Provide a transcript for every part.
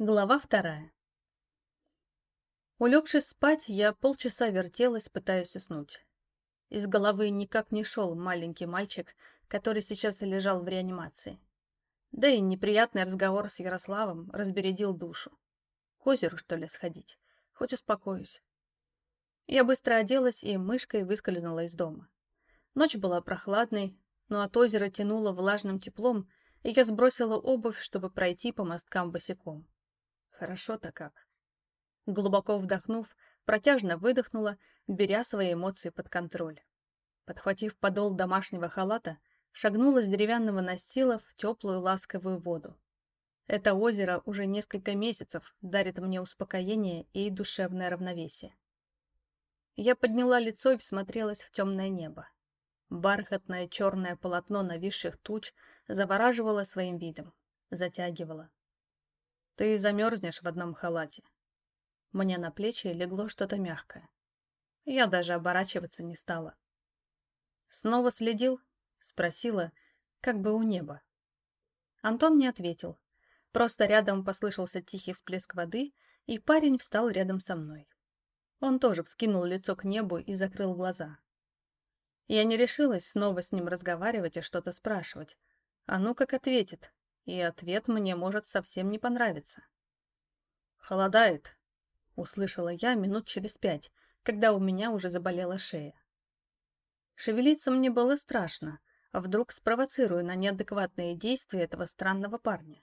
Глава вторая. Улегшись спать, я полчаса вертелась, пытаясь уснуть. Из головы никак не шел маленький мальчик, который сейчас лежал в реанимации. Да и неприятный разговор с Ярославом разбередил душу. К озеру, что ли, сходить? Хоть успокоюсь. Я быстро оделась и мышкой выскользнула из дома. Ночь была прохладной, но от озера тянуло влажным теплом, и я сбросила обувь, чтобы пройти по мосткам босиком. Хорошо-то как. Глубоко вдохнув, протяжно выдохнула, беря свои эмоции под контроль. Подхватив подол домашнего халата, шагнула с деревянного настила в теплую ласковую воду. Это озеро уже несколько месяцев дарит мне успокоение и душевное равновесие. Я подняла лицо и всмотрелась в темное небо. Бархатное черное полотно нависших туч завораживало своим видом, затягивало. Ты замерзнешь в одном халате. Мне на плечи легло что-то мягкое. Я даже оборачиваться не стала. Снова следил? Спросила, как бы у неба. Антон не ответил. Просто рядом послышался тихий всплеск воды, и парень встал рядом со мной. Он тоже вскинул лицо к небу и закрыл глаза. Я не решилась снова с ним разговаривать и что-то спрашивать. А ну как ответит, и ответ мне может совсем не понравиться. «Холодает», — услышала я минут через пять, когда у меня уже заболела шея. Шевелиться мне было страшно, а вдруг спровоцирую на неадекватные действия этого странного парня.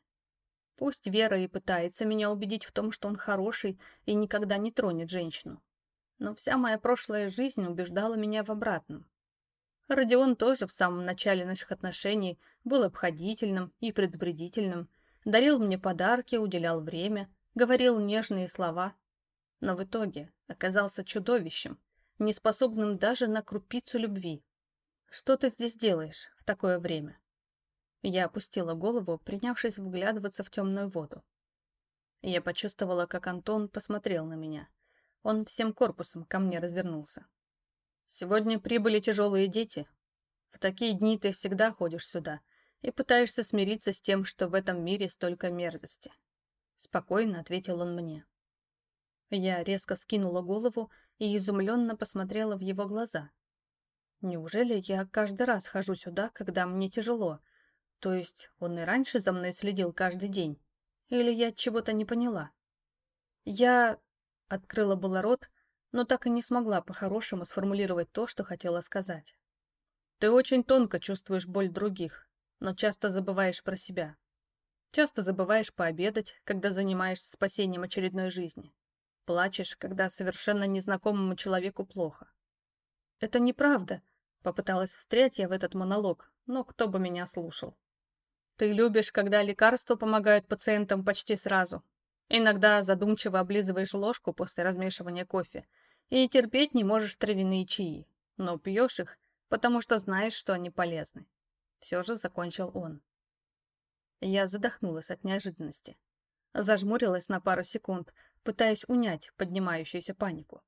Пусть Вера и пытается меня убедить в том, что он хороший и никогда не тронет женщину. Но вся моя прошлая жизнь убеждала меня в обратном. Родион тоже в самом начале наших отношений был обходительным и предупредительным, дарил мне подарки, уделял время, говорил нежные слова. Но в итоге оказался чудовищем, неспособным даже на крупицу любви. Что ты здесь делаешь в такое время? Я опустила голову, принявшись вглядываться в темную воду. Я почувствовала, как Антон посмотрел на меня. Он всем корпусом ко мне развернулся. Сегодня прибыли тяжелые дети. В такие дни ты всегда ходишь сюда и пытаешься смириться с тем, что в этом мире столько мерзости. Спокойно ответил он мне. Я резко скинула голову и изумленно посмотрела в его глаза. Неужели я каждый раз хожу сюда, когда мне тяжело? То есть он и раньше за мной следил каждый день? Или я чего-то не поняла? Я... Открыла было рот, но так и не смогла по-хорошему сформулировать то, что хотела сказать. Ты очень тонко чувствуешь боль других, но часто забываешь про себя. Часто забываешь пообедать, когда занимаешься спасением очередной жизни. Плачешь, когда совершенно незнакомому человеку плохо. Это неправда, попыталась встрять я в этот монолог, но кто бы меня слушал. Ты любишь, когда лекарства помогают пациентам почти сразу. Иногда задумчиво облизываешь ложку после размешивания кофе – и терпеть не можешь травяные чаи, но пьешь их, потому что знаешь, что они полезны. Все же закончил он. Я задохнулась от неожиданности. Зажмурилась на пару секунд, пытаясь унять поднимающуюся панику.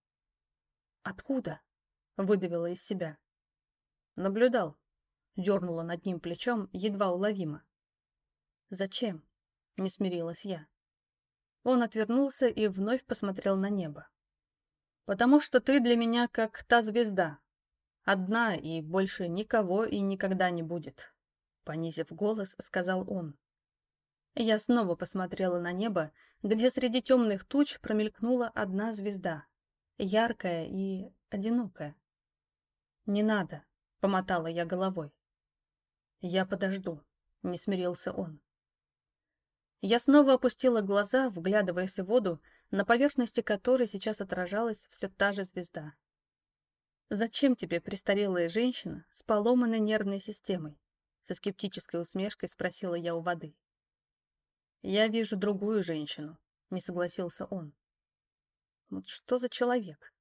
«Откуда?» — выдавила из себя. «Наблюдал», — дернула над ним плечом, едва уловимо. «Зачем?» — не смирилась я. Он отвернулся и вновь посмотрел на небо. Потому что ты для меня как та звезда. Одна и больше никого и никогда не будет. Понизив голос, сказал он. Я снова посмотрела на небо, где среди темных туч промелькнула одна звезда. Яркая и одинокая. «Не надо», — помотала я головой. «Я подожду», — не смирился он. Я снова опустила глаза, вглядываясь в воду, на поверхности которой сейчас отражалась все та же звезда. «Зачем тебе престарелая женщина с поломанной нервной системой?» Со скептической усмешкой спросила я у воды. «Я вижу другую женщину», — не согласился он. «Вот что за человек?»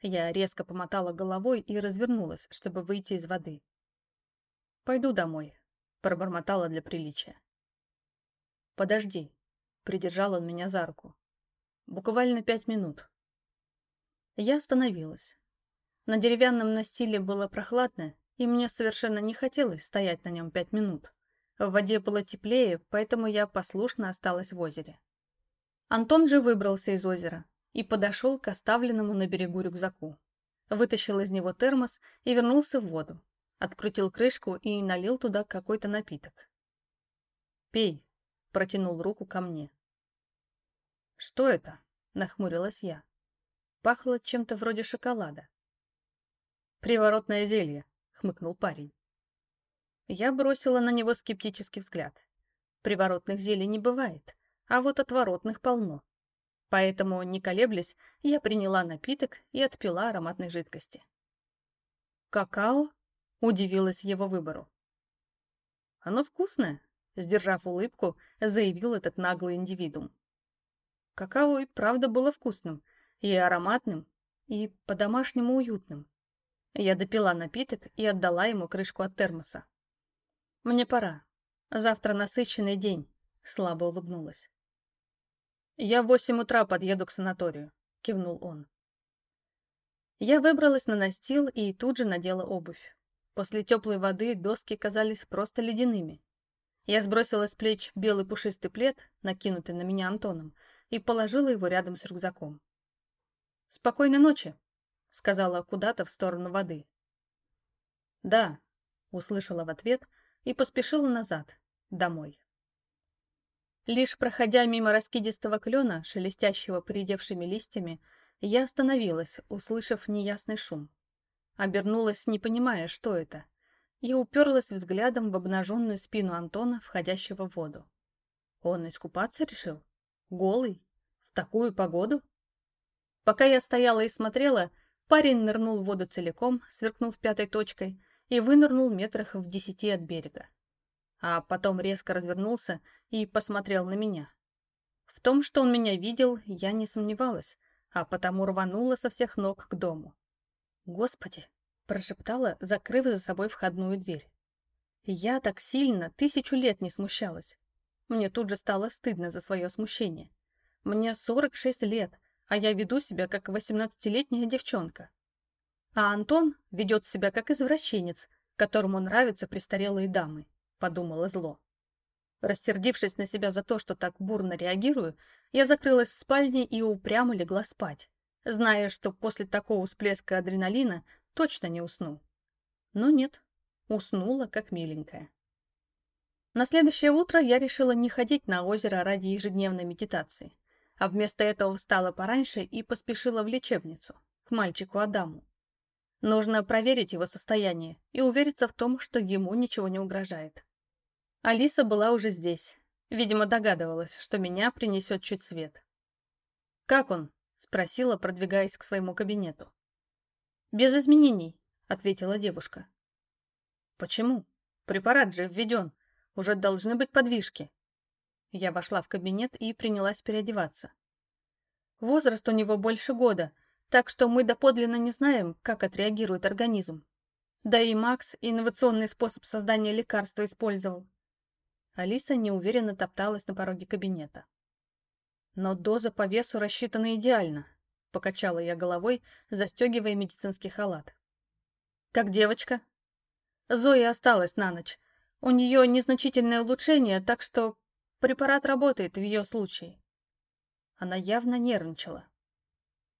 Я резко помотала головой и развернулась, чтобы выйти из воды. «Пойду домой», — пробормотала для приличия. «Подожди», — придержал он меня за руку. Буквально пять минут. Я остановилась. На деревянном настиле было прохладно, и мне совершенно не хотелось стоять на нем пять минут. В воде было теплее, поэтому я послушно осталась в озере. Антон же выбрался из озера и подошел к оставленному на берегу рюкзаку. Вытащил из него термос и вернулся в воду. Открутил крышку и налил туда какой-то напиток. «Пей», — протянул руку ко мне. «Что это?» — нахмурилась я. Пахло чем-то вроде шоколада. «Приворотное зелье», — хмыкнул парень. Я бросила на него скептический взгляд. Приворотных зелий не бывает, а вот отворотных полно. Поэтому, не колеблясь, я приняла напиток и отпила ароматной жидкости. «Какао?» — удивилась его выбору. «Оно вкусное», — сдержав улыбку, заявил этот наглый индивидуум. Какао и правда было вкусным, и ароматным, и по-домашнему уютным. Я допила напиток и отдала ему крышку от термоса. «Мне пора. Завтра насыщенный день», — слабо улыбнулась. «Я в восемь утра подъеду к санаторию», — кивнул он. Я выбралась на настил и тут же надела обувь. После теплой воды доски казались просто ледяными. Я сбросила с плеч белый пушистый плед, накинутый на меня Антоном, и положила его рядом с рюкзаком. «Спокойной ночи», — сказала куда-то в сторону воды. «Да», — услышала в ответ и поспешила назад, домой. Лишь проходя мимо раскидистого клена, шелестящего поредевшими листьями, я остановилась, услышав неясный шум. Обернулась, не понимая, что это, и уперлась взглядом в обнаженную спину Антона, входящего в воду. Он искупаться решил? Голый? В такую погоду? Пока я стояла и смотрела, парень нырнул в воду целиком, сверкнув пятой точкой, и вынырнул метрах в десяти от берега. А потом резко развернулся и посмотрел на меня. В том, что он меня видел, я не сомневалась, а потому рванула со всех ног к дому. «Господи!» — прошептала, закрыв за собой входную дверь. Я так сильно тысячу лет не смущалась. Мне тут же стало стыдно за свое смущение. Мне 46 лет, а я веду себя как 18-летняя девчонка. А Антон ведет себя как извращенец, которому нравятся престарелые дамы, подумала зло. Растердившись на себя за то, что так бурно реагирую, я закрылась в спальне и упрямо легла спать, зная, что после такого всплеска адреналина точно не усну. Но нет, уснула как миленькая. На следующее утро я решила не ходить на озеро ради ежедневной медитации, а вместо этого встала пораньше и поспешила в лечебницу, к мальчику Адаму. Нужно проверить его состояние и увериться в том, что ему ничего не угрожает. Алиса была уже здесь. Видимо, догадывалась, что меня принесет чуть свет. «Как он?» — спросила, продвигаясь к своему кабинету. «Без изменений», — ответила девушка. «Почему? Препарат же введен. Уже должны быть подвижки. Я вошла в кабинет и принялась переодеваться. Возраст у него больше года, так что мы доподлинно не знаем, как отреагирует организм. Да и Макс инновационный способ создания лекарства использовал. Алиса неуверенно топталась на пороге кабинета. Но доза по весу рассчитана идеально, покачала я головой, застегивая медицинский халат. Как девочка? Зоя осталась на ночь, у нее незначительное улучшение, так что препарат работает в ее случае. Она явно нервничала.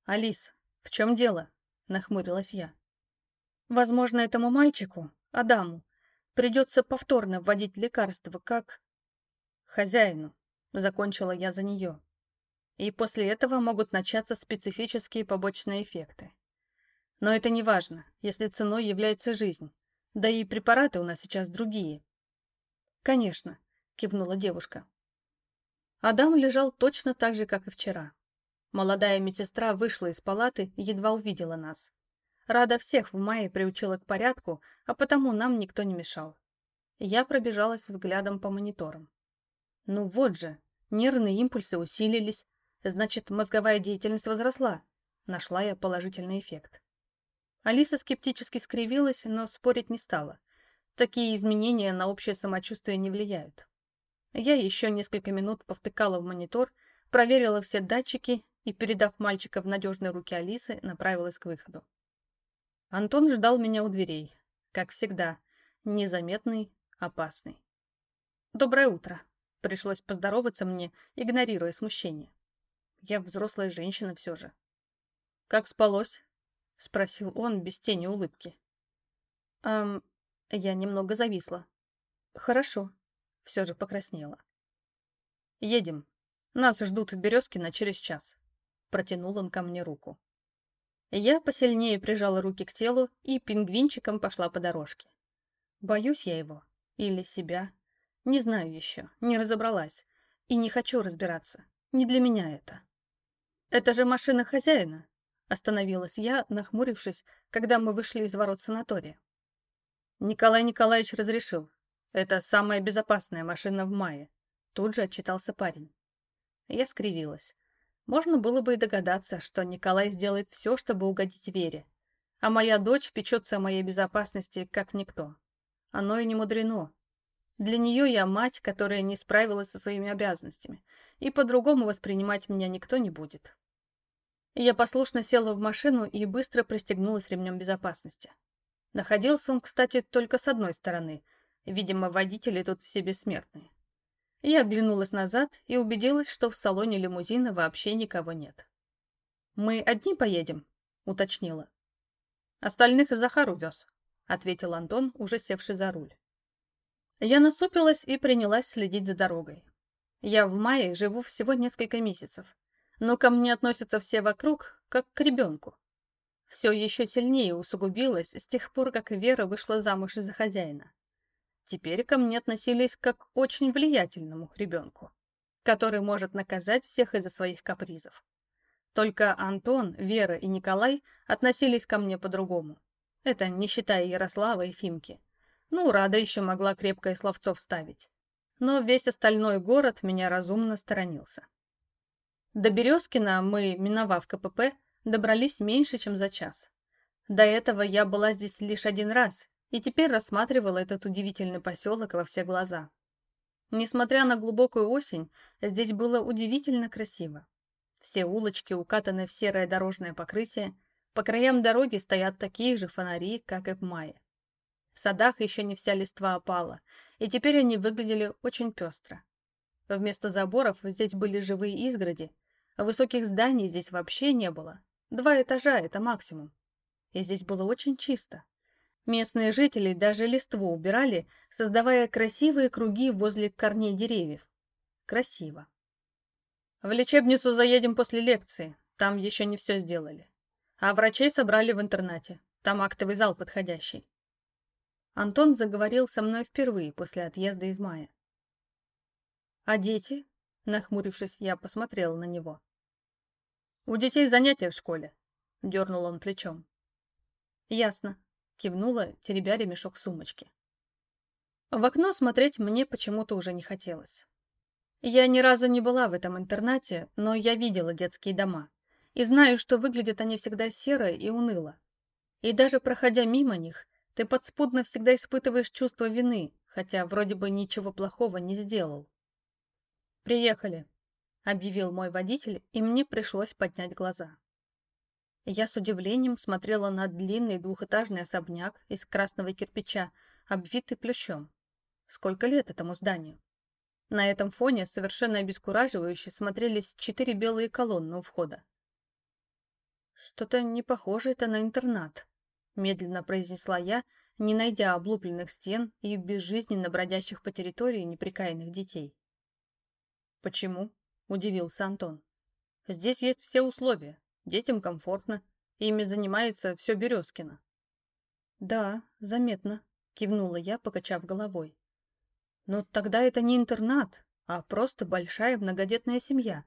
«Алис, в чем дело?» — нахмурилась я. «Возможно, этому мальчику, Адаму, придется повторно вводить лекарство, как...» «Хозяину», — закончила я за нее. И после этого могут начаться специфические побочные эффекты. Но это не важно, если ценой является жизнь. Да и препараты у нас сейчас другие. «Конечно», — кивнула девушка. Адам лежал точно так же, как и вчера. Молодая медсестра вышла из палаты и едва увидела нас. Рада всех в мае приучила к порядку, а потому нам никто не мешал. Я пробежалась взглядом по мониторам. Ну вот же, нервные импульсы усилились, значит, мозговая деятельность возросла. Нашла я положительный эффект. Алиса скептически скривилась, но спорить не стала — Такие изменения на общее самочувствие не влияют. Я еще несколько минут повтыкала в монитор, проверила все датчики и, передав мальчика в надежные руки Алисы, направилась к выходу. Антон ждал меня у дверей. Как всегда, незаметный, опасный. «Доброе утро», — пришлось поздороваться мне, игнорируя смущение. Я взрослая женщина все же. «Как спалось?» — спросил он без тени улыбки. «Эм...» Я немного зависла. «Хорошо», — все же покраснела. «Едем. Нас ждут в Березкино через час». Протянул он ко мне руку. Я посильнее прижала руки к телу и пингвинчиком пошла по дорожке. Боюсь я его. Или себя. Не знаю еще, не разобралась. И не хочу разбираться. Не для меня это. «Это же машина хозяина», — остановилась я, нахмурившись, когда мы вышли из ворот санатория. Николай Николаевич разрешил. Это самая безопасная машина в мае. Тут же отчитался парень. Я скривилась. Можно было бы и догадаться, что Николай сделает все, чтобы угодить Вере. А моя дочь печется о моей безопасности, как никто. Оно и не мудрено. Для нее я мать, которая не справилась со своими обязанностями, и по-другому воспринимать меня никто не будет. Я послушно села в машину и быстро пристегнулась ремнем безопасности. Находился он, кстати, только с одной стороны. Видимо, водители тут все бессмертные. Я оглянулась назад и убедилась, что в салоне лимузина вообще никого нет. «Мы одни поедем?» — уточнила. «Остальных Захар увез», — ответил Антон, уже севший за руль. Я насупилась и принялась следить за дорогой. Я в мае живу всего несколько месяцев, но ко мне относятся все вокруг, как к ребенку. Все еще сильнее усугубилось с тех пор, как Вера вышла замуж за хозяина. Теперь ко мне относились как к очень влиятельному ребенку, который может наказать всех из-за своих капризов. Только Антон, Вера и Николай относились ко мне по-другому. Это не считая Ярослава и Фимки. Ну, Рада еще могла крепкое словцо вставить. Но весь остальной город меня разумно сторонился. До Березкина мы, миновав КПП, добрались меньше, чем за час. До этого я была здесь лишь один раз и теперь рассматривала этот удивительный поселок во все глаза. Несмотря на глубокую осень, здесь было удивительно красиво. Все улочки укатаны в серое дорожное покрытие, по краям дороги стоят такие же фонари, как и в мае. В садах еще не вся листва опала, и теперь они выглядели очень пестро. Вместо заборов здесь были живые изгороди, а высоких зданий здесь вообще не было. Два этажа — это максимум. И здесь было очень чисто. Местные жители даже листву убирали, создавая красивые круги возле корней деревьев. Красиво. В лечебницу заедем после лекции, там еще не все сделали. А врачей собрали в интернате, там актовый зал подходящий. Антон заговорил со мной впервые после отъезда из мая. «А дети?» — нахмурившись, я посмотрела на него. «У детей занятия в школе», — дернул он плечом. «Ясно кивнула, теребя ремешок сумочки. В окно смотреть мне почему-то уже не хотелось. Я ни разу не была в этом интернате, но я видела детские дома. И знаю, что выглядят они всегда серо и уныло. И даже проходя мимо них, ты подспудно всегда испытываешь чувство вины, хотя вроде бы ничего плохого не сделал. «Приехали», — объявил мой водитель, и мне пришлось поднять глаза. Я с удивлением смотрела на длинный двухэтажный особняк из красного кирпича, обвитый плющом. Сколько лет этому зданию? На этом фоне совершенно обескураживающе смотрелись четыре белые колонны у входа. «Что-то не похоже это на интернат», — медленно произнесла я, не найдя облупленных стен и безжизненно бродящих по территории неприкаянных детей. «Почему?» — удивился Антон. «Здесь есть все условия. Детям комфортно. Ими занимается все Березкино. Да, заметно, кивнула я, покачав головой. Но тогда это не интернат, а просто большая многодетная семья.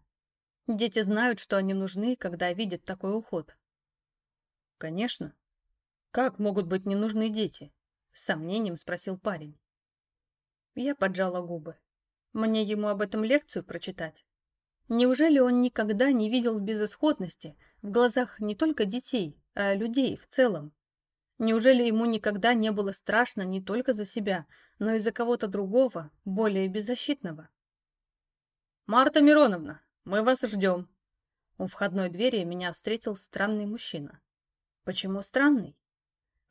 Дети знают, что они нужны, когда видят такой уход. Конечно. Как могут быть не нужны дети? С сомнением спросил парень. Я поджала губы. Мне ему об этом лекцию прочитать? Неужели он никогда не видел безысходности в глазах не только детей, а людей в целом? Неужели ему никогда не было страшно не только за себя, но и за кого-то другого, более беззащитного? «Марта Мироновна, мы вас ждем!» У входной двери меня встретил странный мужчина. Почему странный?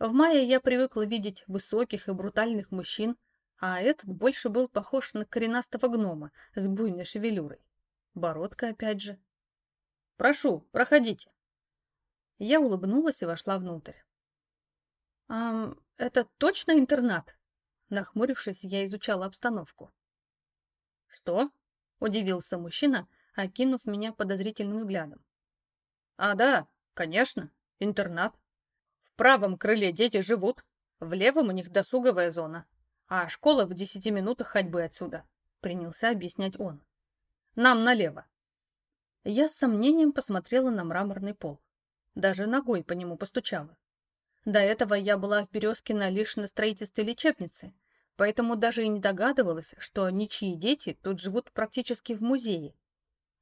В мае я привыкла видеть высоких и брутальных мужчин, а этот больше был похож на коренастого гнома с буйной шевелюрой. Бородка опять же. Прошу, проходите. Я улыбнулась и вошла внутрь. «А это точно интернат?» Нахмурившись, я изучала обстановку. «Что?» — удивился мужчина, окинув меня подозрительным взглядом. «А да, конечно, интернат. В правом крыле дети живут, в левом у них досуговая зона, а школа в десяти минутах ходьбы отсюда», — принялся объяснять он. «Нам налево». Я с сомнением посмотрела на мраморный пол. Даже ногой по нему постучала. До этого я была в Березкино лишь на строительстве лечебницы, поэтому даже и не догадывалась, что ничьи дети тут живут практически в музее.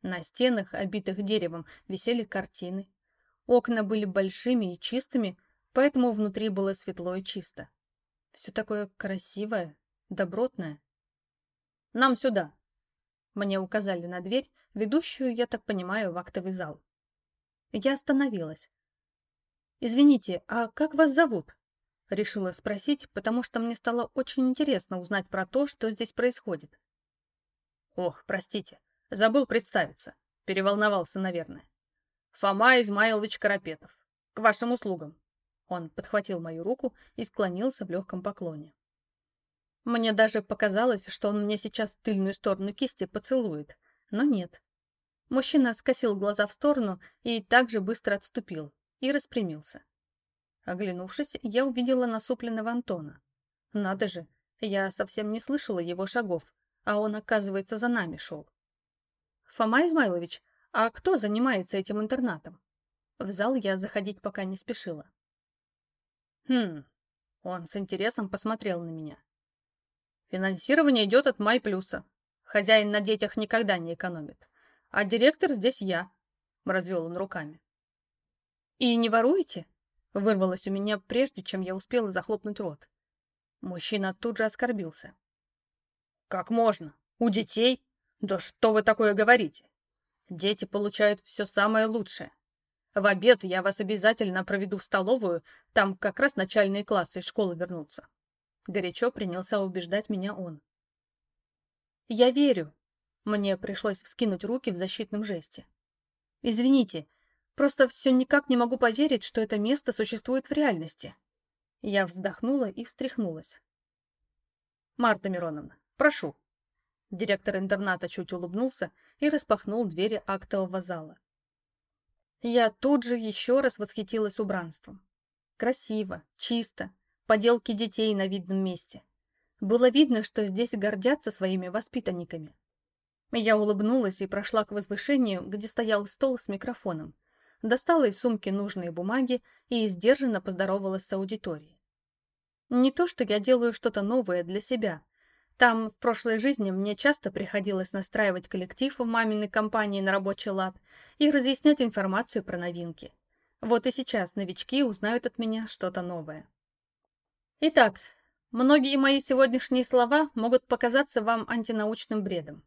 На стенах, обитых деревом, висели картины. Окна были большими и чистыми, поэтому внутри было светло и чисто. Все такое красивое, добротное. «Нам сюда!» Мне указали на дверь, ведущую, я так понимаю, в актовый зал. Я остановилась. «Извините, а как вас зовут?» Решила спросить, потому что мне стало очень интересно узнать про то, что здесь происходит. «Ох, простите, забыл представиться. Переволновался, наверное. Фома Измайлович Карапетов. К вашим услугам». Он подхватил мою руку и склонился в легком поклоне. Мне даже показалось, что он мне сейчас тыльную сторону кисти поцелует, но нет. Мужчина скосил глаза в сторону и также быстро отступил и распрямился. Оглянувшись, я увидела насупленного Антона. Надо же, я совсем не слышала его шагов, а он, оказывается, за нами шел. Фома Измайлович, а кто занимается этим интернатом? В зал я заходить пока не спешила. Хм, он с интересом посмотрел на меня. Финансирование идет от Май Плюса. Хозяин на детях никогда не экономит. А директор здесь я, — развел он руками. И не воруете? Вырвалось у меня, прежде чем я успела захлопнуть рот. Мужчина тут же оскорбился. Как можно? У детей? Да что вы такое говорите? Дети получают все самое лучшее. В обед я вас обязательно проведу в столовую, там как раз начальные классы из школы вернутся. Горячо принялся убеждать меня он. Я верю, мне пришлось вскинуть руки в защитном жесте. «Извините, просто все никак не могу поверить, что это место существует в реальности». Я вздохнула и встряхнулась. «Марта Мироновна, прошу». Директор интерната чуть улыбнулся и распахнул двери актового зала. Я тут же еще раз восхитилась убранством. Красиво, чисто, поделки детей на видном месте. Было видно, что здесь гордятся своими воспитанниками. Я улыбнулась и прошла к возвышению, где стоял стол с микрофоном. Достала из сумки нужные бумаги и сдержанно поздоровалась с аудиторией. Не то, что я делаю что-то новое для себя. Там, в прошлой жизни, мне часто приходилось настраивать коллектив в маминой компании на рабочий лад и разъяснять информацию про новинки. Вот и сейчас новички узнают от меня что-то новое. Итак, многие мои сегодняшние слова могут показаться вам антинаучным бредом.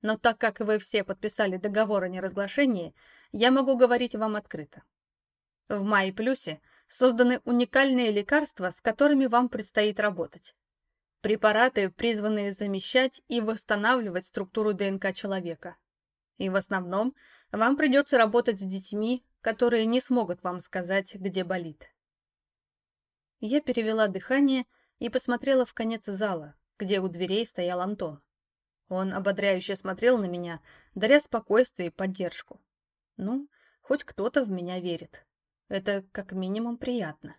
Но так как вы все подписали договор о неразглашении, я могу говорить вам открыто. В Май Плюсе созданы уникальные лекарства, с которыми вам предстоит работать. Препараты, призванные замещать и восстанавливать структуру ДНК человека. И в основном вам придется работать с детьми, которые не смогут вам сказать, где болит. Я перевела дыхание и посмотрела в конец зала, где у дверей стоял Антон. Он ободряюще смотрел на меня, даря спокойствие и поддержку. Ну, хоть кто-то в меня верит. Это как минимум приятно.